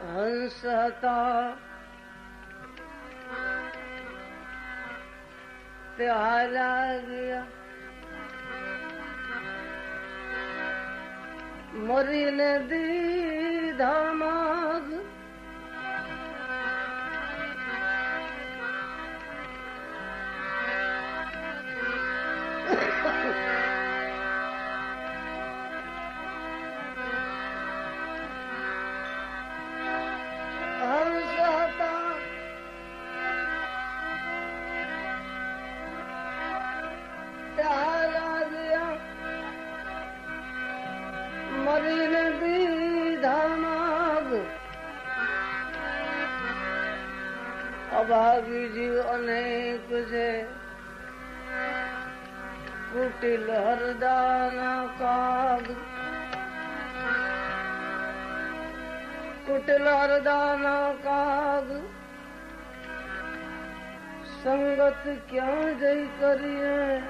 હંસ હતા પ્યારા ગયા મરીને દીધા જીવ અનેક છે. કુટિલ હરદાના કાગ. કુટિલ હરદાના કાગ. સંગત ક્યાં જઈ કરીએ?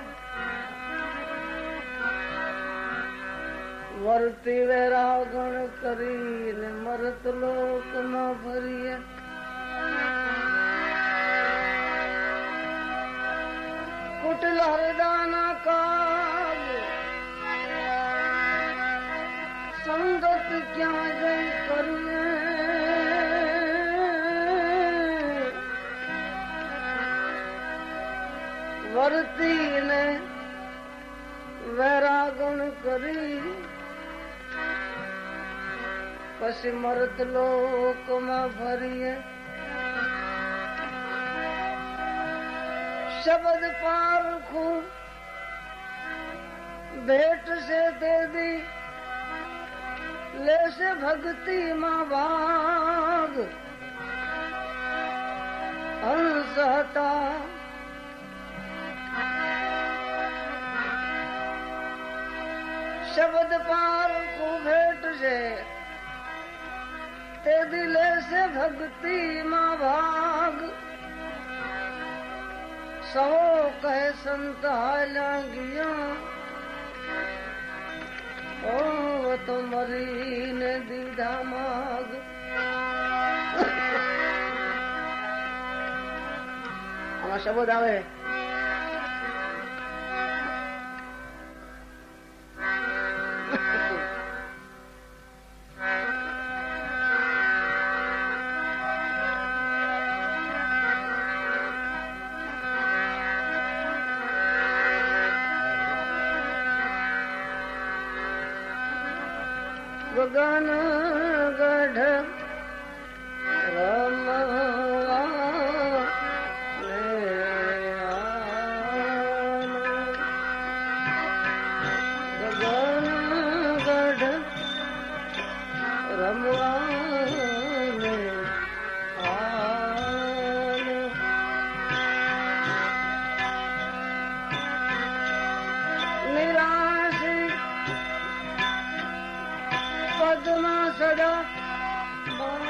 વર્તી વેરાગણ કરીને મરત લોકમાં ભરીએ. કુટલ હરદાના કાગ સંગત ક્યાં જઈ કરીએ વર્તીને વેરાગણ કરી પછી મરત લોકમાં ભરીએ શબ્દ પારખું ભેટ છે તેદી લેશે ભક્તિમાં ભાગ હંસ હતા શબ્દ પારખું ભેટ છે તે દિલે છે ભક્તિમાં ભાગ સૌ કહે સંત હાલ્યા ગયા ઓ તો મરીને દીધા માગ આમાં શબ્દ આવે. da da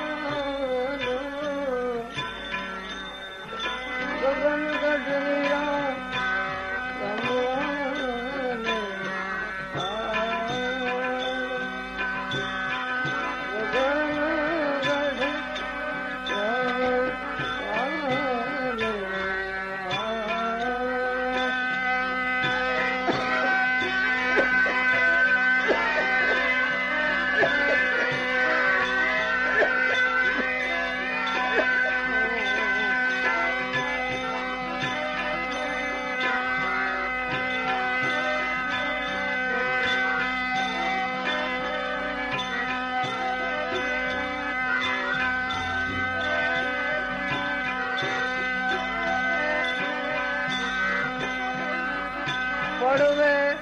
પડવે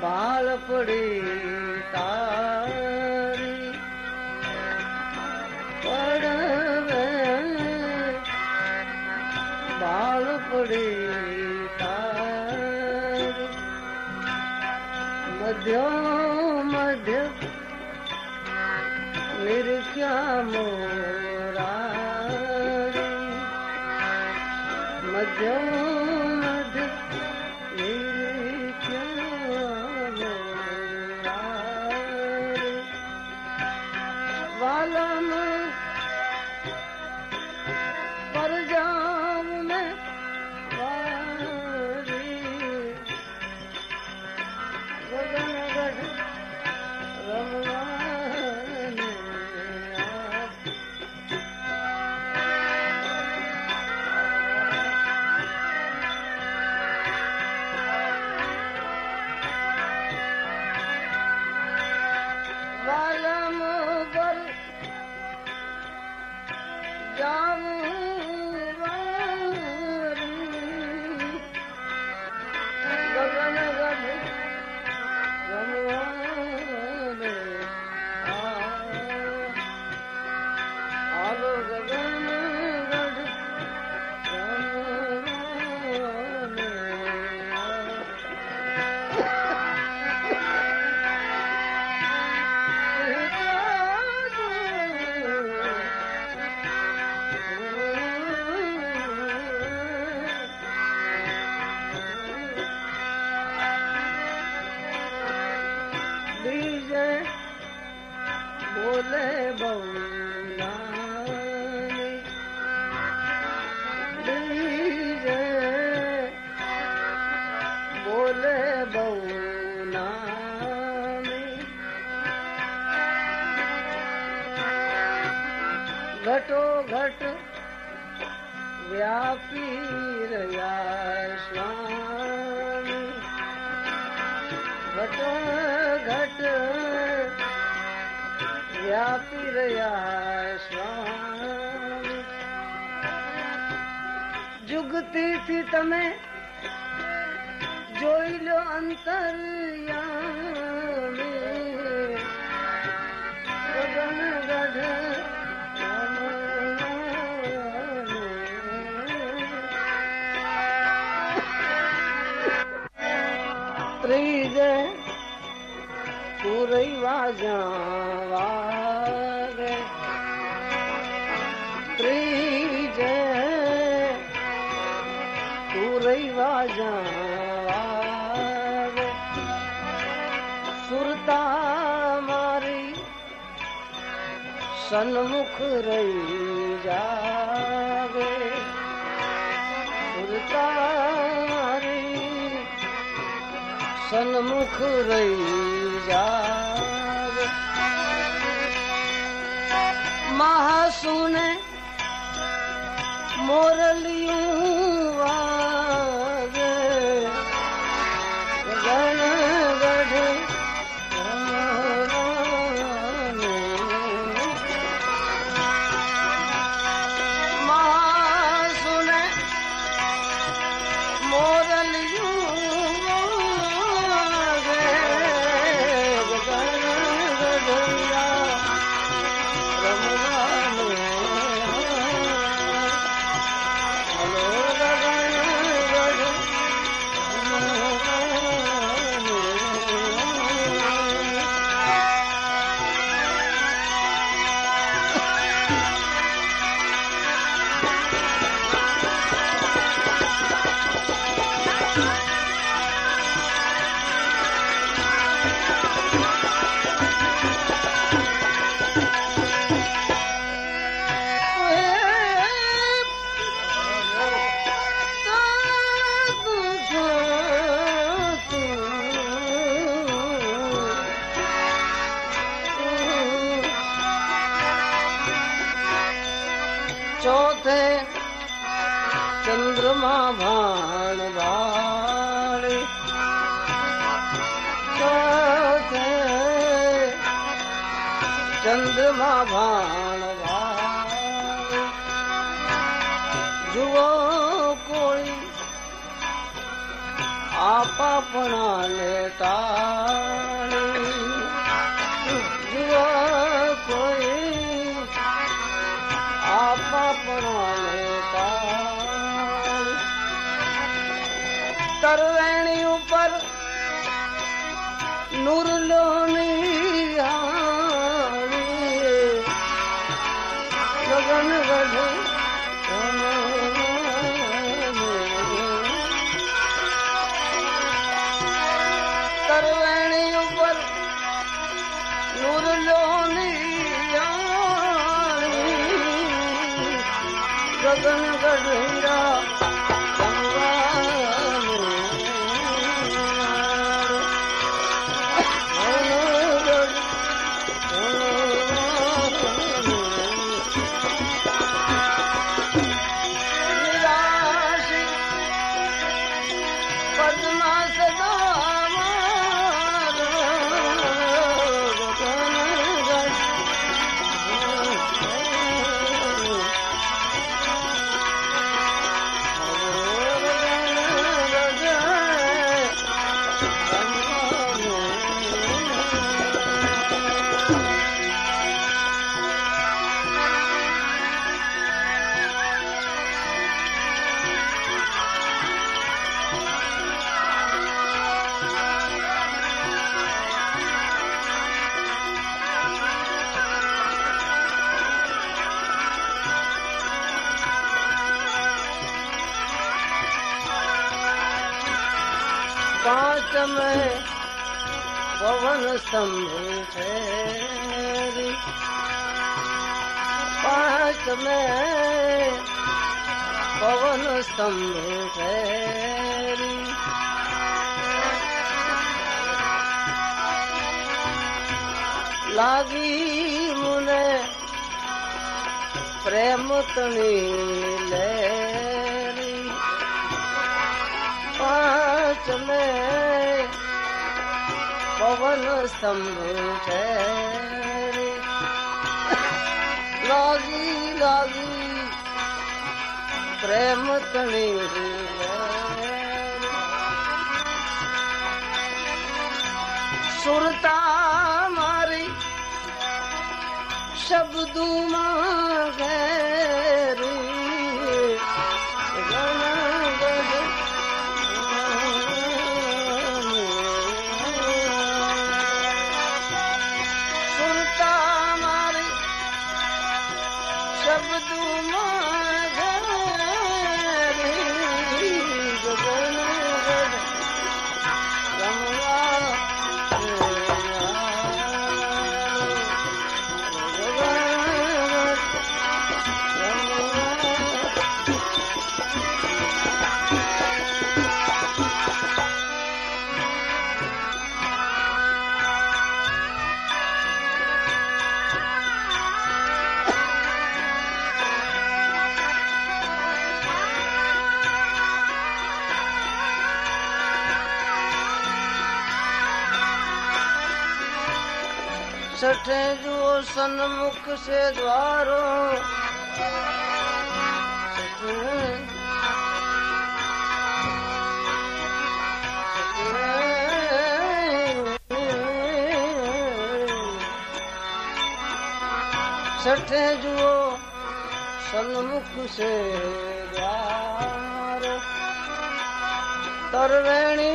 બાલ પડી તારી. પડવે બાલ પડી તારી. મધ્યો મધ્ય નિર્ક્યા સુરતા મારી સન્મુખ રહી જાવે સુરતા મારી સન્મુખ રહી જા મહાસુને મોરલિયું ਤਰ ਰਹਿਣੀ ਉਪਰ ਨੂਰ ਲੋਨੀ લાગી મને પ્રેમ તણી લે પાંચ में પવન સ્તંભ છે લાગી લાગી પ્રેમ તણી સુરતા શબ્દોમાં ઘેરી શબ્દોમાં सठे जुओ सन्मुख से द्वारो। सठे। जुओ सन्मुख से द्वारो। तरवेणी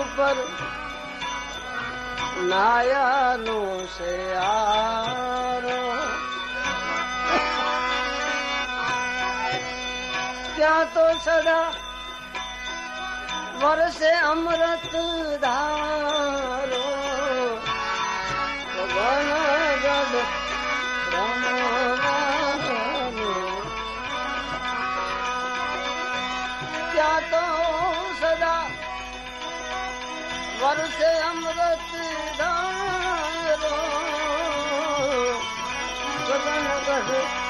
ऊपर નાયાનું છે ત્યાં તો સદા વરસે અમૃત ધારો ત્યાં તો સદા વરસે ગગન ગઢ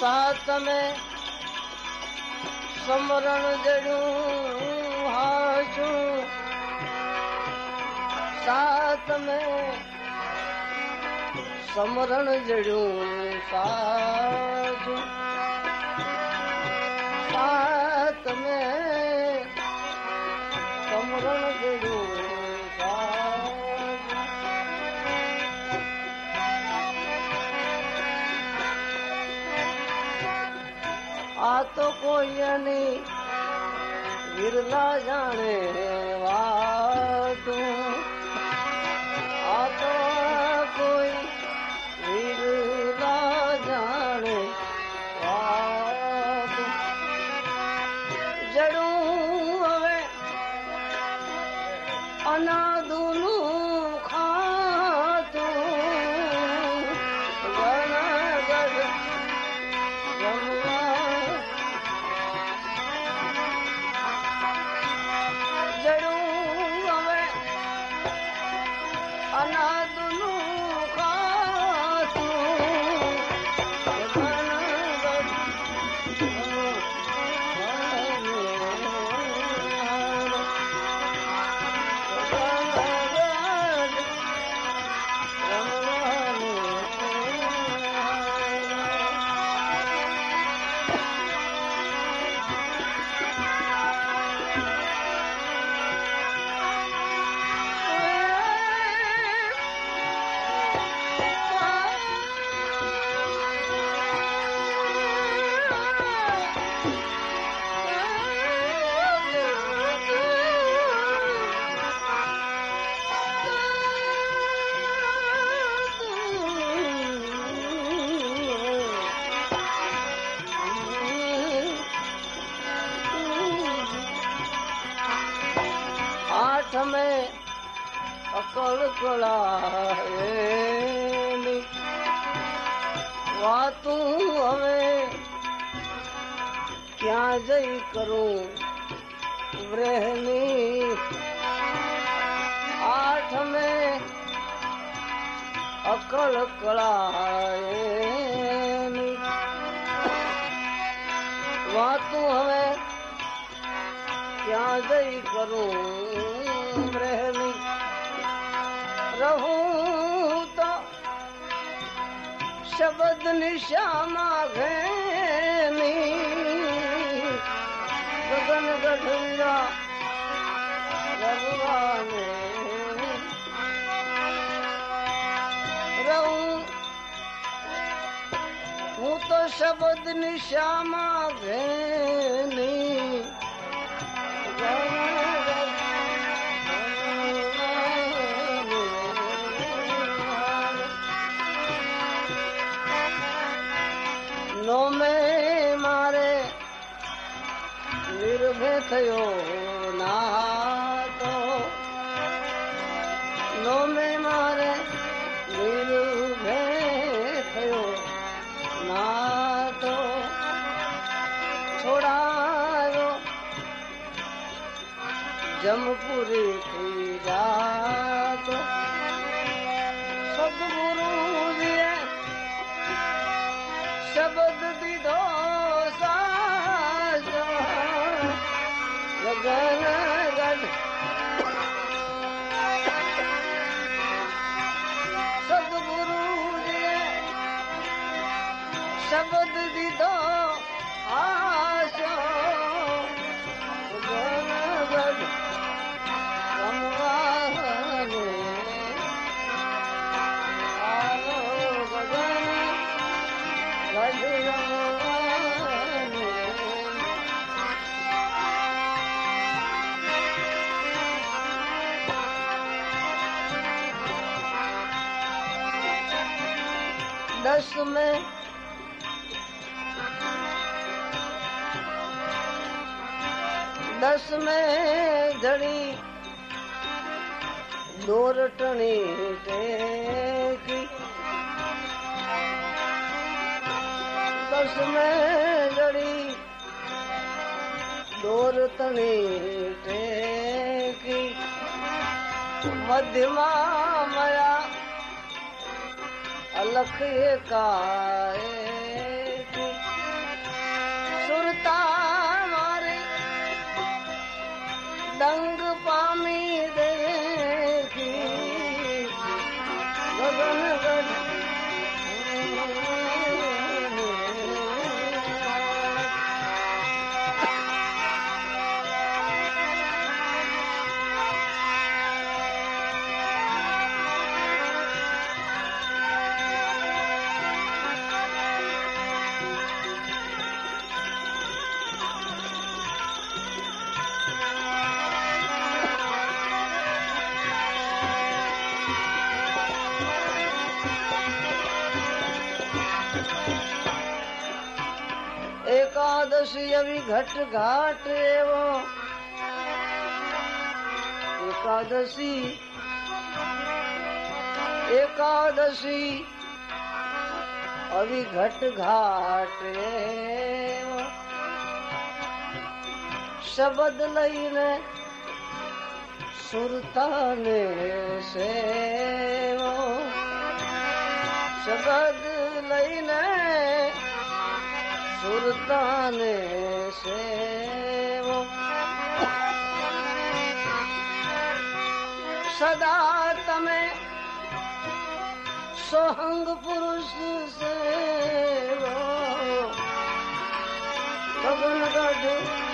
સાથ તમે સમરણ જડું હાચું સાથ મેં સમરણ જડું સાચું કોઈની વિરલા જાણે કળાએલી વાતું હવે ક્યાં જઈ કરું? રહેલી રહું તો શબ્દ નિશામાં ઘેની ગગન ગઢિયા રઘવાને શબ્દ નિશામાં ઘેની નો મેં મારે નિર્ભય થયો ના. જમપુરી દસ में દસ में ઘડી દોરટણી આકાશ મેં લડી ડોર તણી ટેકી, મધ્યમાં મયા અલખ એકાએ સુરતા મારે દંગ પામી દે એકાદશી આવી ઘટ ઘાટ એવો. એકાદશી એકાદશી આવી ઘટ ઘાટ એવો. શબ્દ લઈને સુરતાને સેવો શબ્દ લઈને સુરતાને સેવો. સદા તમે સોહંગ પુરુષ સેવો. ગગન ગઢ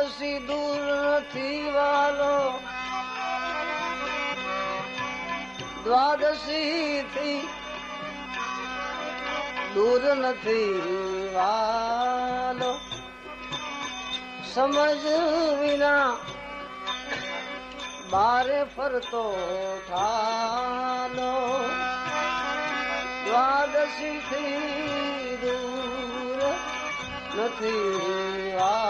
દ્વાદશી દૂર નથી વાલો. દ્વાદશી થી દૂર નથી વાલો. સમજ વિના બારે ફરતો થાલો દ્વાદશી થી દૂર નથી વાલો.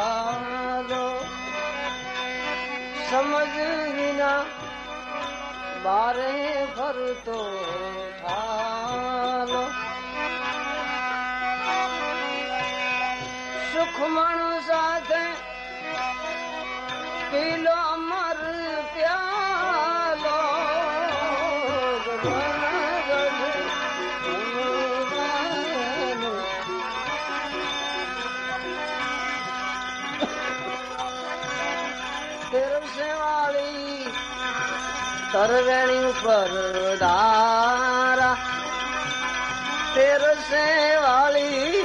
સમજ વિના બારે ફરતો ઠાલો સુખમણ સાથે પીલો અમર પ્યાલો તરવેણી ઉપર દારા તેરસે વાળી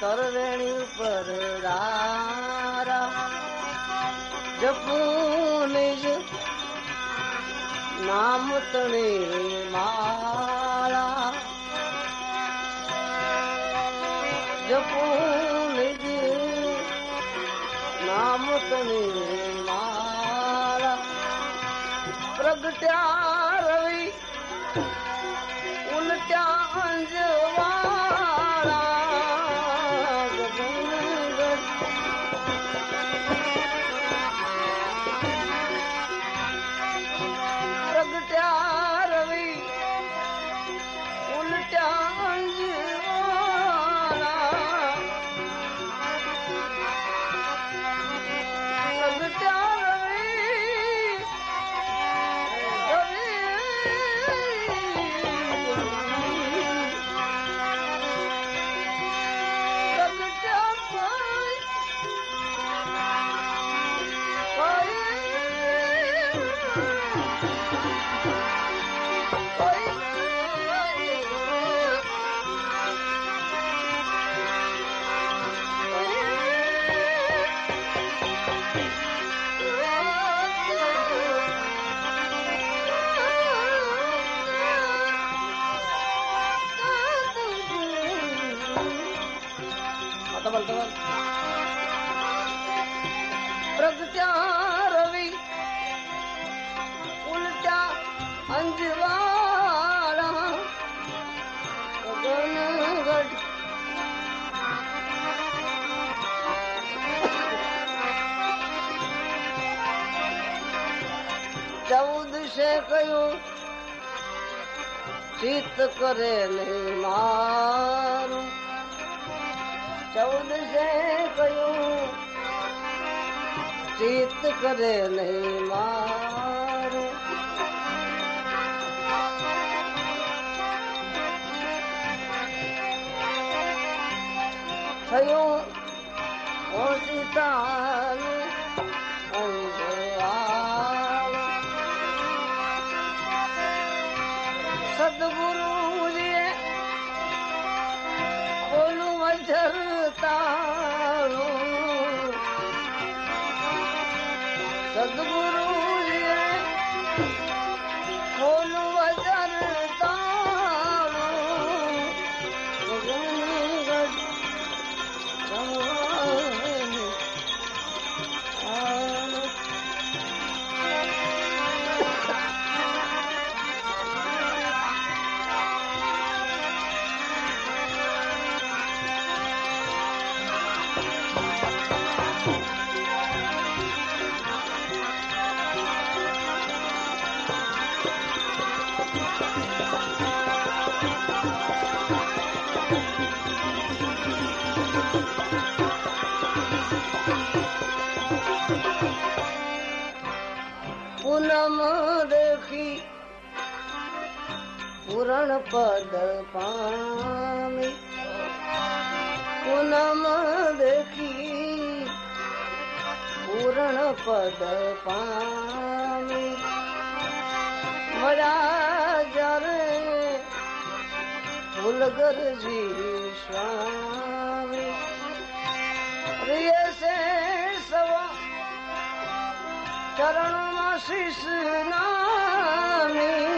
તરવેણી ઉપર દારા જપું નામ તણી માળા. જપું નામ તણી उल जे ચૌદ છે કયું? ચિત્ત કરે નહીં મારું. ચૌદ શે કયું? ચિત્ત કરે નહીં મારું. થયું ઓશિતાનું Oh. પદ પામી. મળ્યા જ્યારે ફૂલગરજી સ્વામી. પ્રિય છે સવા ચરણમાં શિષ નામી.